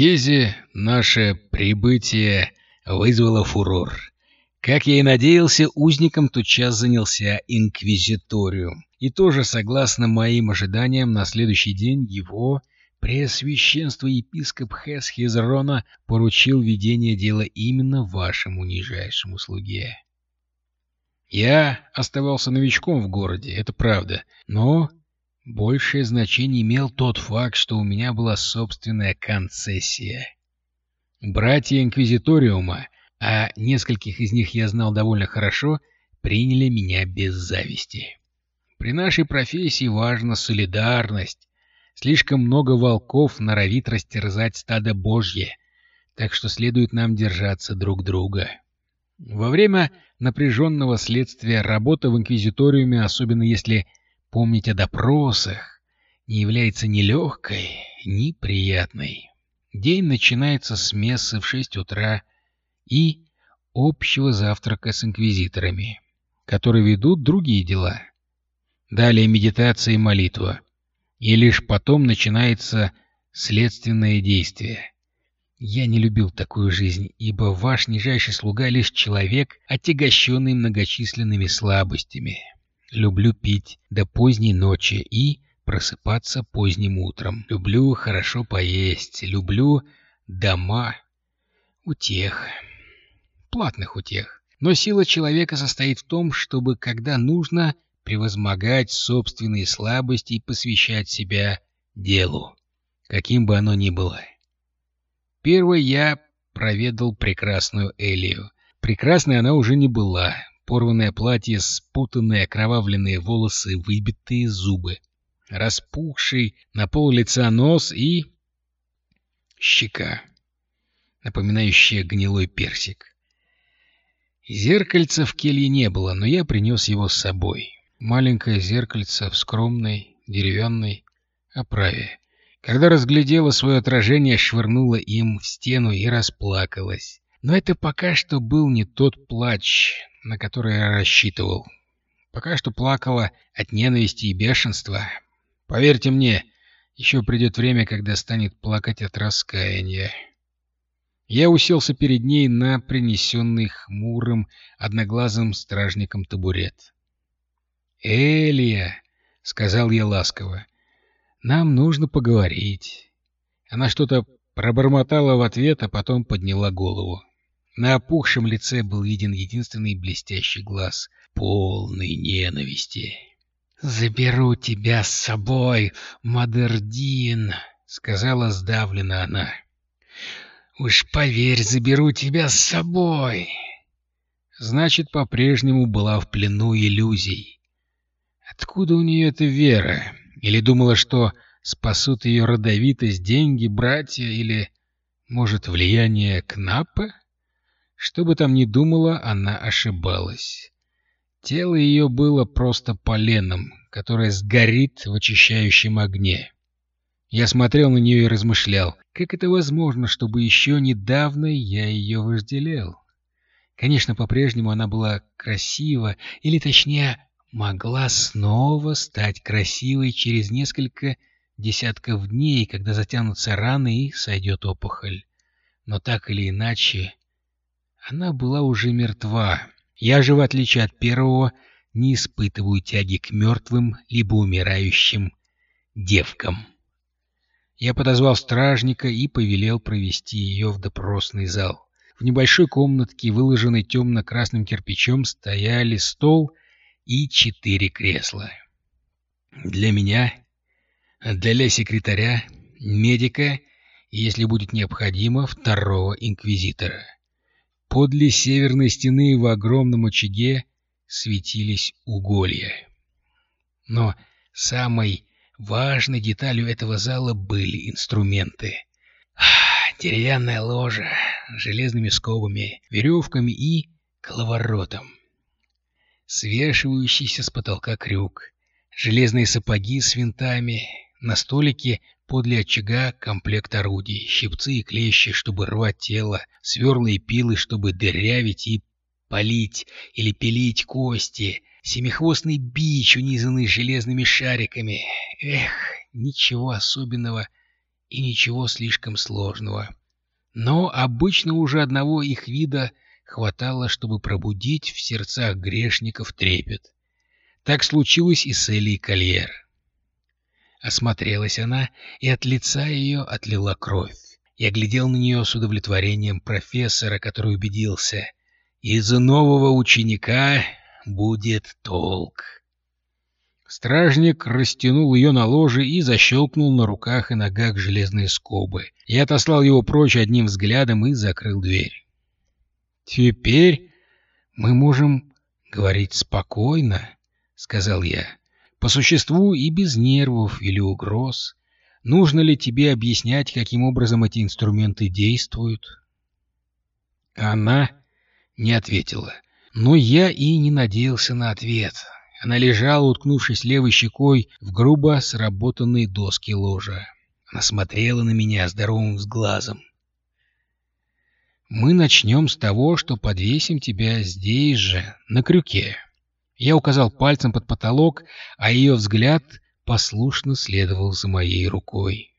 Хезе наше прибытие вызвало фурор. Как я и надеялся, узником тотчас занялся инквизиториум. И тоже, согласно моим ожиданиям, на следующий день его Преосвященство епископ Хес Хезрона поручил ведение дела именно вашему нижайшему слуге. Я оставался новичком в городе, это правда, но большее значение имел тот факт, что у меня была собственная концессия. Братья Инквизиториума, а нескольких из них я знал довольно хорошо, приняли меня без зависти. При нашей профессии важна солидарность, Слишком много волков норовит растерзать стадо Божье, так что следует нам держаться друг друга. Во время напряженного следствия работа в инквизиториуме, особенно если помнить о допросах, не является ни легкой, ни приятной. День начинается с мессы в шесть утра и общего завтрака с инквизиторами, которые ведут другие дела. Далее медитация и молитва и лишь потом начинается следственное действие. Я не любил такую жизнь, ибо ваш нижайший слуга лишь человек, отягощенный многочисленными слабостями. Люблю пить до поздней ночи и просыпаться поздним утром. Люблю хорошо поесть, люблю дома утех, платных утех. Но сила человека состоит в том, чтобы, когда нужно, превозмогать собственные слабости и посвящать себя делу, каким бы оно ни было. Первый я проведал прекрасную Элию. Прекрасной она уже не была. Порванное платье, спутанные окровавленные волосы, выбитые зубы, распухший на пол лица нос и... щека, напоминающая гнилой персик. Зеркальца в келье не было, но я принес его с собой маленькое зеркальце в скромной деревянной оправе. Когда разглядела свое отражение, швырнула им в стену и расплакалась. Но это пока что был не тот плач, на который я рассчитывал. Пока что плакала от ненависти и бешенства. Поверьте мне, еще придет время, когда станет плакать от раскаяния. Я уселся перед ней на принесенный хмурым, одноглазым стражником табурет. «Элия», — сказал я ласково, — «нам нужно поговорить». Она что-то пробормотала в ответ, а потом подняла голову. На опухшем лице был виден единственный блестящий глаз, полный ненависти. «Заберу тебя с собой, Мадердин», — сказала сдавленно она. «Уж поверь, заберу тебя с собой». Значит, по-прежнему была в плену иллюзий. Откуда у нее эта вера? Или думала, что спасут ее родовитость, деньги, братья, или, может, влияние Кнапа? Что бы там ни думала, она ошибалась. Тело ее было просто поленом, которое сгорит в очищающем огне. Я смотрел на нее и размышлял, как это возможно, чтобы еще недавно я ее вожделел. Конечно, по-прежнему она была красива, или точнее, могла снова стать красивой через несколько десятков дней, когда затянутся раны и сойдет опухоль. Но так или иначе, она была уже мертва. Я же, в отличие от первого, не испытываю тяги к мертвым либо умирающим девкам. Я подозвал стражника и повелел провести ее в допросный зал. В небольшой комнатке, выложенной темно-красным кирпичом, стояли стол и четыре кресла. Для меня, для секретаря, медика и, если будет необходимо, второго инквизитора. Подле северной стены в огромном очаге светились уголья. Но самой важной деталью этого зала были инструменты. Деревянная ложа с железными скобами, веревками и коловоротом свешивающийся с потолка крюк, железные сапоги с винтами, на столике подле очага комплект орудий, щипцы и клещи, чтобы рвать тело, сверла и пилы, чтобы дырявить и полить или пилить кости, семихвостный бич, унизанный железными шариками. Эх, ничего особенного и ничего слишком сложного. Но обычно уже одного их вида хватало, чтобы пробудить в сердцах грешников трепет. Так случилось и с Элей Кольер. Осмотрелась она, и от лица ее отлила кровь. Я глядел на нее с удовлетворением профессора, который убедился. Из нового ученика будет толк. Стражник растянул ее на ложе и защелкнул на руках и ногах железные скобы. Я отослал его прочь одним взглядом и закрыл дверь. «Теперь мы можем говорить спокойно», — сказал я, — «по существу и без нервов или угроз. Нужно ли тебе объяснять, каким образом эти инструменты действуют?» Она не ответила, но я и не надеялся на ответ. Она лежала, уткнувшись левой щекой в грубо сработанные доски ложа. Она смотрела на меня здоровым взглазом. «Мы начнем с того, что подвесим тебя здесь же, на крюке». Я указал пальцем под потолок, а ее взгляд послушно следовал за моей рукой.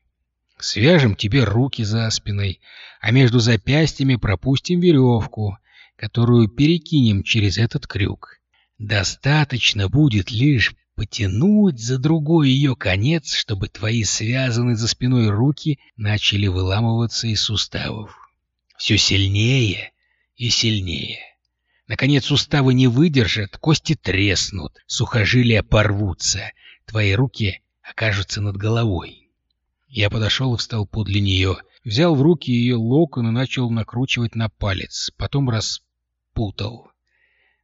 «Свяжем тебе руки за спиной, а между запястьями пропустим веревку, которую перекинем через этот крюк. Достаточно будет лишь потянуть за другой ее конец, чтобы твои связанные за спиной руки начали выламываться из суставов. Все сильнее и сильнее. Наконец суставы не выдержат, кости треснут, сухожилия порвутся, твои руки окажутся над головой. Я подошел и встал подле нее, взял в руки ее локон и начал накручивать на палец, потом распутал.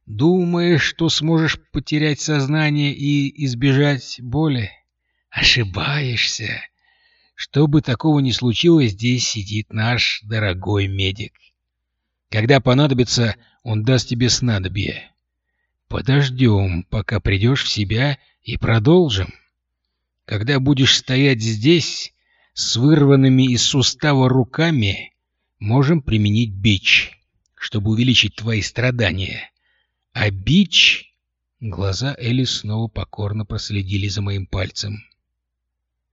Думаешь, что сможешь потерять сознание и избежать боли? Ошибаешься. Что бы такого ни случилось, здесь сидит наш дорогой медик. Когда понадобится, он даст тебе снадобье. Подождем, пока придешь в себя, и продолжим. Когда будешь стоять здесь с вырванными из сустава руками, можем применить бич, чтобы увеличить твои страдания. А бич... Глаза Элли снова покорно проследили за моим пальцем.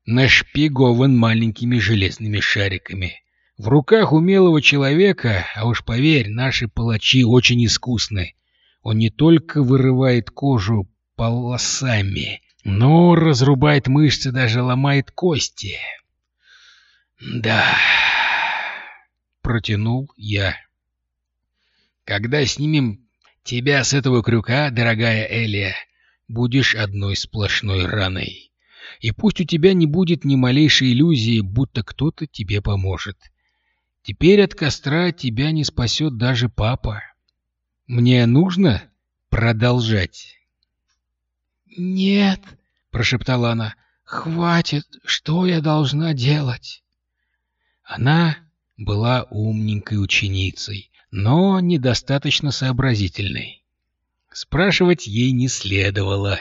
Нашпигован маленькими железными шариками. В руках умелого человека, а уж поверь, наши палачи очень искусны. Он не только вырывает кожу полосами, но разрубает мышцы, даже ломает кости. Да, протянул я. Когда снимем Тебя с этого крюка, дорогая Элия, будешь одной сплошной раной. И пусть у тебя не будет ни малейшей иллюзии, будто кто-то тебе поможет. Теперь от костра тебя не спасет даже папа. Мне нужно продолжать? — Нет, — прошептала она, — хватит, что я должна делать? Она была умненькой ученицей, но недостаточно сообразительной. Спрашивать ей не следовало.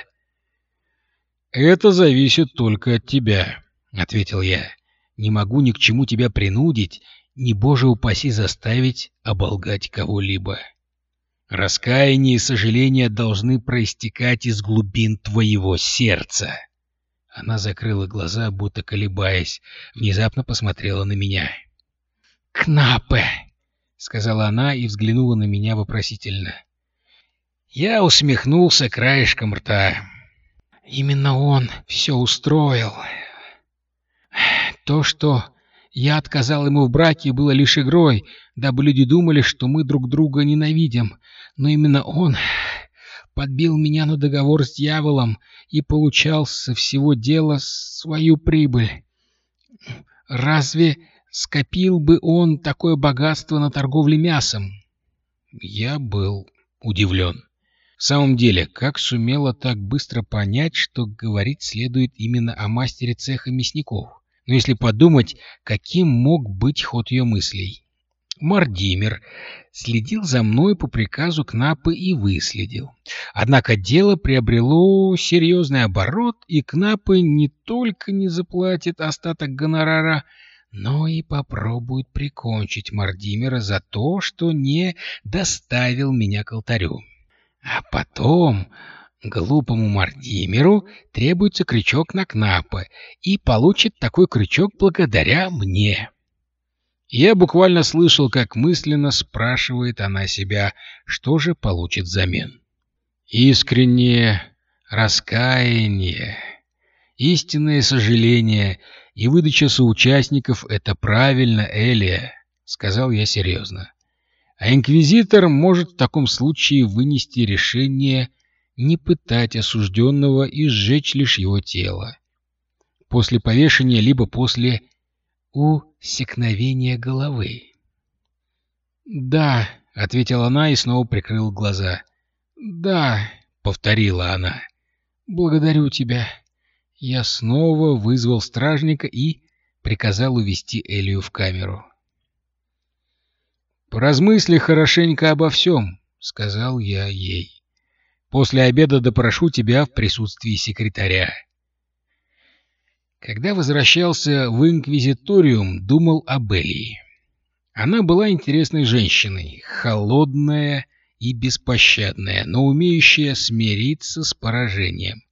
«Это зависит только от тебя», — ответил я. «Не могу ни к чему тебя принудить, ни, боже упаси, заставить оболгать кого-либо. Раскаяние и сожаление должны проистекать из глубин твоего сердца». Она закрыла глаза, будто колебаясь, внезапно посмотрела на меня. «Кнапе!» — сказала она и взглянула на меня вопросительно. Я усмехнулся краешком рта. Именно он все устроил. То, что я отказал ему в браке, было лишь игрой, дабы люди думали, что мы друг друга ненавидим. Но именно он подбил меня на договор с дьяволом и получал со всего дела свою прибыль. Разве скопил бы он такое богатство на торговле мясом? Я был удивлен. В самом деле, как сумела так быстро понять, что говорить следует именно о мастере цеха мясников? Но если подумать, каким мог быть ход ее мыслей? Мардимер следил за мной по приказу Кнапы и выследил. Однако дело приобрело серьезный оборот, и Кнапы не только не заплатит остаток гонорара, но и попробует прикончить Мардимера за то, что не доставил меня к алтарю. А потом, Глупому Мартимеру требуется крючок на Кнапа, и получит такой крючок благодаря мне. Я буквально слышал, как мысленно спрашивает она себя, что же получит взамен. Искреннее раскаяние, истинное сожаление и выдача соучастников — это правильно, Элия, — сказал я серьезно. А инквизитор может в таком случае вынести решение не пытать осужденного и сжечь лишь его тело. После повешения, либо после усекновения головы. «Да», — ответила она и снова прикрыла глаза. «Да», — повторила она, — «благодарю тебя». Я снова вызвал стражника и приказал увести Элию в камеру. «Поразмысли хорошенько обо всем», — сказал я ей. «После обеда допрошу тебя в присутствии секретаря». Когда возвращался в инквизиториум, думал об Элии. Она была интересной женщиной, холодная и беспощадная, но умеющая смириться с поражением.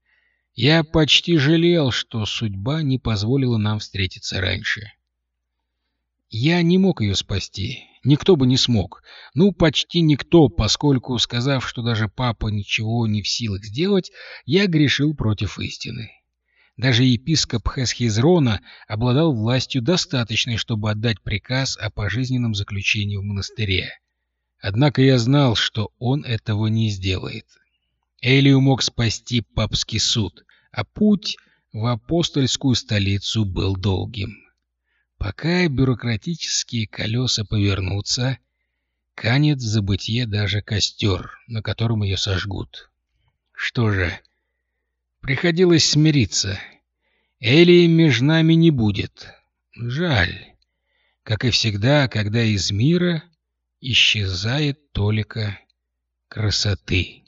Я почти жалел, что судьба не позволила нам встретиться раньше. Я не мог ее спасти, никто бы не смог. Ну, почти никто, поскольку, сказав, что даже папа ничего не в силах сделать, я грешил против истины. Даже епископ Хесхизрона обладал властью достаточной, чтобы отдать приказ о пожизненном заключении в монастыре. Однако я знал, что он этого не сделает. Элию мог спасти папский суд, а путь в апостольскую столицу был долгим. Пока бюрократические колеса повернутся, канет в забытье даже костер, на котором ее сожгут. Что же, приходилось смириться. Элии между нами не будет. Жаль. Как и всегда, когда из мира исчезает толика красоты.